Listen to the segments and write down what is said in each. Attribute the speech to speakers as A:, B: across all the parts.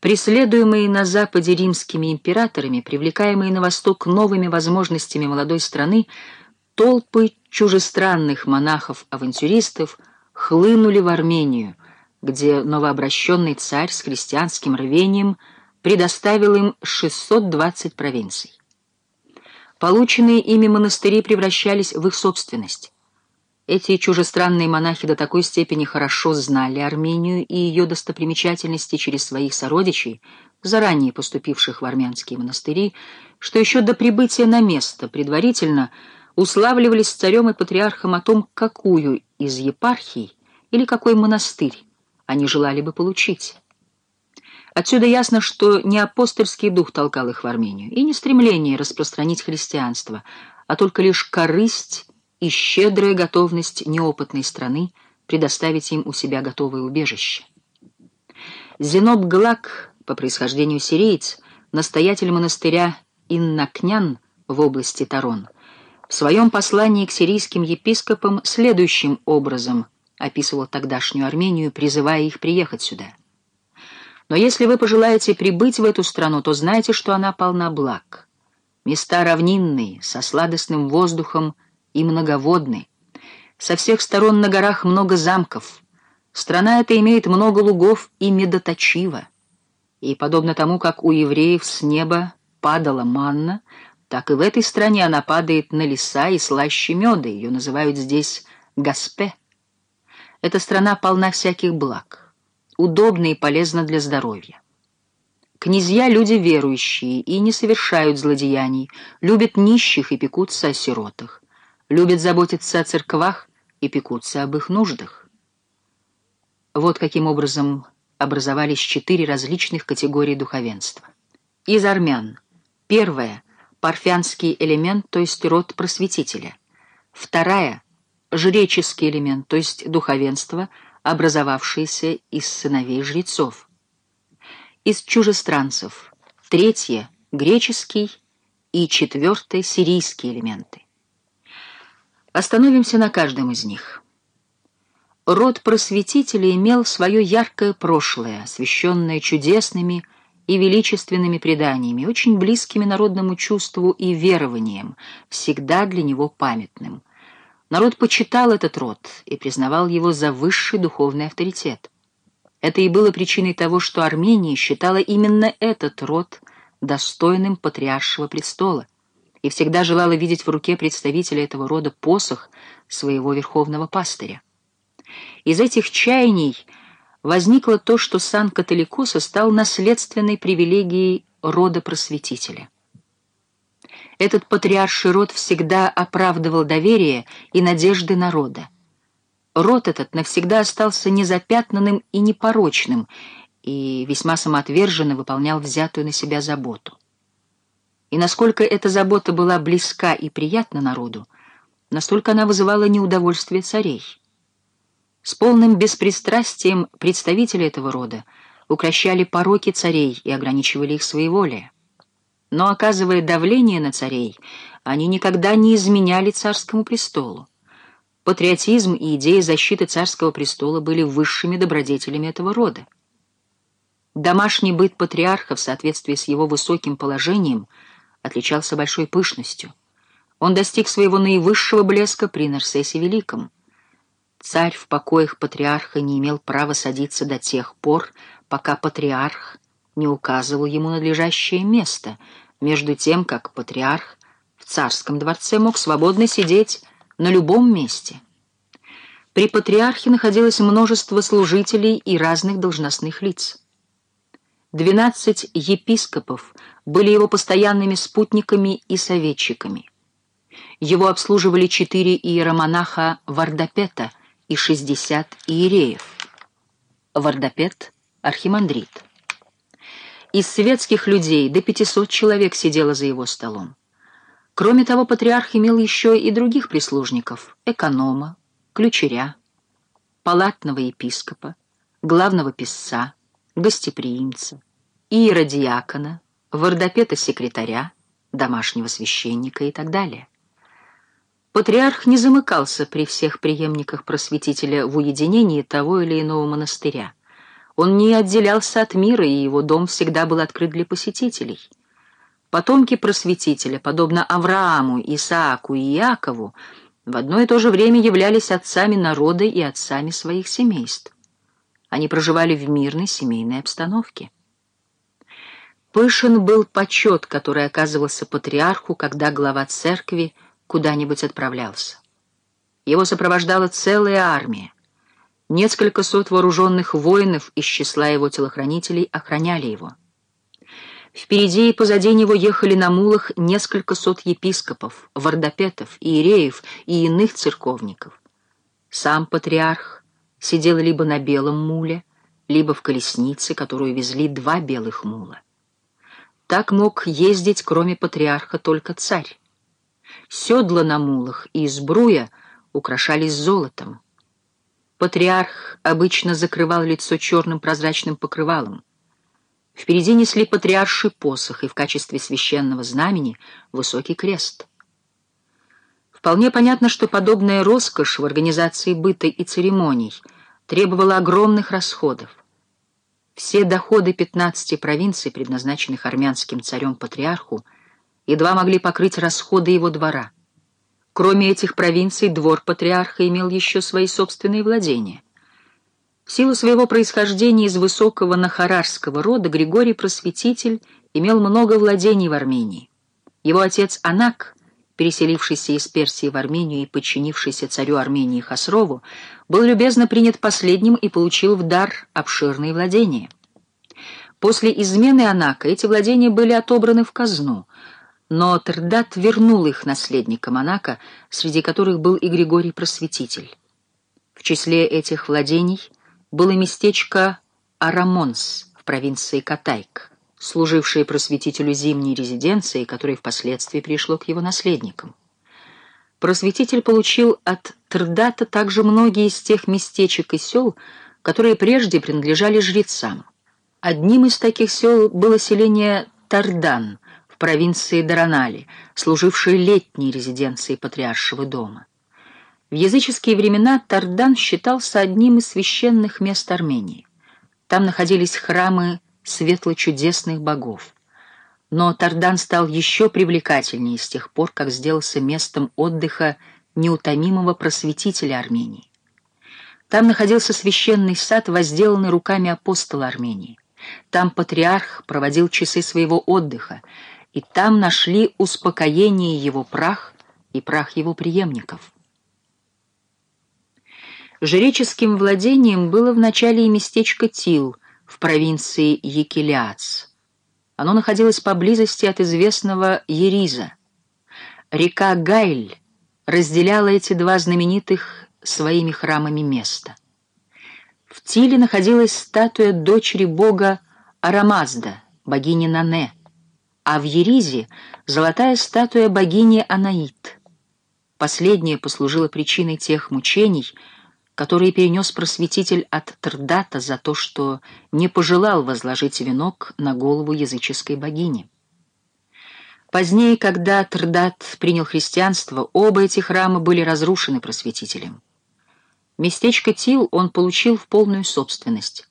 A: Преследуемые на Западе римскими императорами, привлекаемые на восток новыми возможностями молодой страны, толпы чужестранных монахов-авантюристов хлынули в Армению, где новообращенный царь с христианским рвением предоставил им 620 провинций. Полученные ими монастыри превращались в их собственность. Эти чужестранные монахи до такой степени хорошо знали Армению и ее достопримечательности через своих сородичей, заранее поступивших в армянские монастыри, что еще до прибытия на место предварительно уславливались с царем и патриархом о том, какую из епархий или какой монастырь они желали бы получить. Отсюда ясно, что не апостольский дух толкал их в Армению, и не стремление распространить христианство, а только лишь корысть и щедрая готовность неопытной страны предоставить им у себя готовое убежище. Зеноб Глак, по происхождению сириец, настоятель монастыря Иннакнян в области Тарон, в своем послании к сирийским епископам следующим образом описывал тогдашнюю Армению, призывая их приехать сюда. «Но если вы пожелаете прибыть в эту страну, то знайте, что она полна благ. Места равнинные, со сладостным воздухом — и многоводны. Со всех сторон на горах много замков. Страна эта имеет много лугов и медоточива. И подобно тому, как у евреев с неба падала манна, так и в этой стране она падает на леса и слаще меда, ее называют здесь Гаспе. Эта страна полна всяких благ, удобна и полезна для здоровья. Князья — люди верующие и не совершают злодеяний, любят нищих и пекутся о сиротах любят заботиться о церквах и пекутся об их нуждах. Вот каким образом образовались четыре различных категории духовенства. Из армян. Первая — парфянский элемент, то есть род просветителя. Вторая — жреческий элемент, то есть духовенство, образовавшееся из сыновей жрецов. Из чужестранцев. Третье — греческий и четвертое — сирийские элементы. Остановимся на каждом из них. Род просветителей имел свое яркое прошлое, освещенное чудесными и величественными преданиями, очень близкими народному чувству и верованиям, всегда для него памятным. Народ почитал этот род и признавал его за высший духовный авторитет. Это и было причиной того, что Армения считала именно этот род достойным патриаршего престола и всегда желала видеть в руке представителя этого рода посох своего верховного пастыря. Из этих чаяний возникло то, что сан католикоса стал наследственной привилегией рода просветителя. Этот патриарший род всегда оправдывал доверие и надежды народа. Род этот навсегда остался незапятнанным и непорочным, и весьма самоотверженно выполнял взятую на себя заботу. И насколько эта забота была близка и приятна народу, настолько она вызывала неудовольствие царей. С полным беспристрастием представители этого рода укращали пороки царей и ограничивали их своеволие. Но, оказывая давление на царей, они никогда не изменяли царскому престолу. Патриотизм и идея защиты царского престола были высшими добродетелями этого рода. Домашний быт патриарха в соответствии с его высоким положением – отличался большой пышностью. Он достиг своего наивысшего блеска при Нарсесе Великом. Царь в покоях патриарха не имел права садиться до тех пор, пока патриарх не указывал ему надлежащее место, между тем, как патриарх в царском дворце мог свободно сидеть на любом месте. При патриархе находилось множество служителей и разных должностных лиц. Двенадцать епископов были его постоянными спутниками и советчиками. Его обслуживали четыре иеромонаха Вардапета и шестьдесят иереев. Вардапет — архимандрит. Из светских людей до пятисот человек сидело за его столом. Кроме того, патриарх имел еще и других прислужников — эконома, ключеря, палатного епископа, главного писца, гостеприимца, иеродиакона, вардопета-секретаря, домашнего священника и так далее. Патриарх не замыкался при всех преемниках просветителя в уединении того или иного монастыря. Он не отделялся от мира, и его дом всегда был открыт для посетителей. Потомки просветителя, подобно Аврааму, Исааку и Иакову, в одно и то же время являлись отцами народа и отцами своих семейств. Они проживали в мирной семейной обстановке. Пышен был почет, который оказывался патриарху, когда глава церкви куда-нибудь отправлялся. Его сопровождала целая армия. Несколько сот вооруженных воинов из числа его телохранителей охраняли его. Впереди и позади него ехали на мулах несколько сот епископов, вардопетов, иереев и иных церковников. Сам патриарх сидел либо на белом муле, либо в колеснице, которую везли два белых мула. Так мог ездить, кроме патриарха, только царь. Седла на мулах и сбруя украшались золотом. Патриарх обычно закрывал лицо черным прозрачным покрывалом. Впереди несли патриарший посох и в качестве священного знамени высокий крест. Вполне понятно, что подобная роскошь в организации быта и церемоний требовала огромных расходов. Все доходы 15 провинций, предназначенных армянским царем-патриарху, едва могли покрыть расходы его двора. Кроме этих провинций, двор патриарха имел еще свои собственные владения. В силу своего происхождения из высокого нахарарского рода Григорий Просветитель имел много владений в Армении. Его отец Анак, переселившийся из Персии в Армению и подчинившийся царю Армении Хасрову, был любезно принят последним и получил в дар обширные владения. После измены Анака эти владения были отобраны в казну, но Тердат вернул их наследникам Анака, среди которых был и Григорий Просветитель. В числе этих владений – было местечко Арамонс в провинции Катайк, служившее просветителю зимней резиденцией, которое впоследствии пришло к его наследникам. Просветитель получил от Трдата также многие из тех местечек и сел, которые прежде принадлежали жрецам. Одним из таких сел было селение Тардан в провинции Даранали, служившее летней резиденцией патриаршего дома. В языческие времена Тардан считался одним из священных мест Армении. Там находились храмы светло-чудесных богов. Но Тардан стал еще привлекательнее с тех пор, как сделался местом отдыха неутомимого просветителя Армении. Там находился священный сад, возделанный руками апостола Армении. Там патриарх проводил часы своего отдыха, и там нашли успокоение его прах и прах его преемников. Жреческим владением было вначале и местечко Тил в провинции Екилиац. Оно находилось поблизости от известного Ериза. Река Гайль разделяла эти два знаменитых своими храмами места. В Тиле находилась статуя дочери бога Арамазда, богини Нане, а в Еризе — золотая статуя богини Анаит. Последняя послужила причиной тех мучений, которые перенес просветитель от Трдата за то, что не пожелал возложить венок на голову языческой богини. Позднее, когда Трдат принял христианство, оба эти храма были разрушены просветителем. Местечко Тил он получил в полную собственность.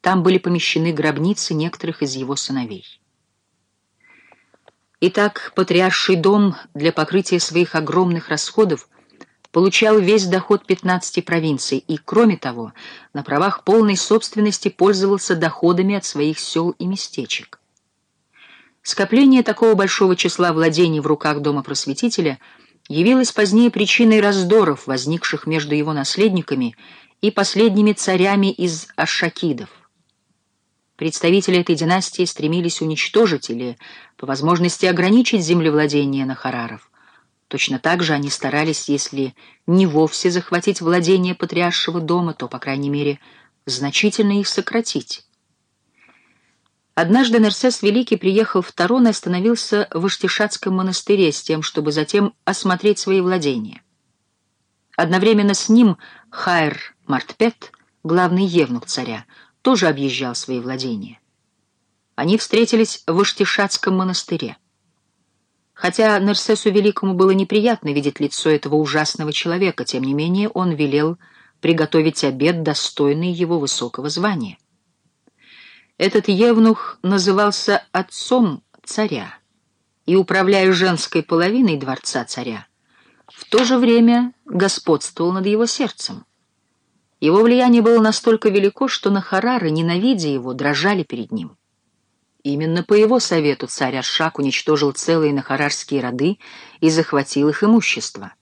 A: Там были помещены гробницы некоторых из его сыновей. Итак, патриарший дом для покрытия своих огромных расходов получал весь доход 15 провинций и, кроме того, на правах полной собственности пользовался доходами от своих сел и местечек. Скопление такого большого числа владений в руках Дома Просветителя явилось позднее причиной раздоров, возникших между его наследниками и последними царями из Ашакидов. Представители этой династии стремились уничтожить или, по возможности, ограничить землевладение Нахараров. Точно так же они старались, если не вовсе захватить владение патриаршего дома, то, по крайней мере, значительно их сократить. Однажды Нерсес Великий приехал в Тарон и остановился в Иштишатском монастыре с тем, чтобы затем осмотреть свои владения. Одновременно с ним Хайр Мартпет, главный евнух царя, тоже объезжал свои владения. Они встретились в Иштишатском монастыре. Хотя Нерсесу Великому было неприятно видеть лицо этого ужасного человека, тем не менее он велел приготовить обед, достойный его высокого звания. Этот евнух назывался отцом царя и, управляя женской половиной дворца царя, в то же время господствовал над его сердцем. Его влияние было настолько велико, что Нахарары, ненавидя его, дрожали перед ним. Именно по его совету царь Аршак уничтожил целые нахарарские роды и захватил их имущество.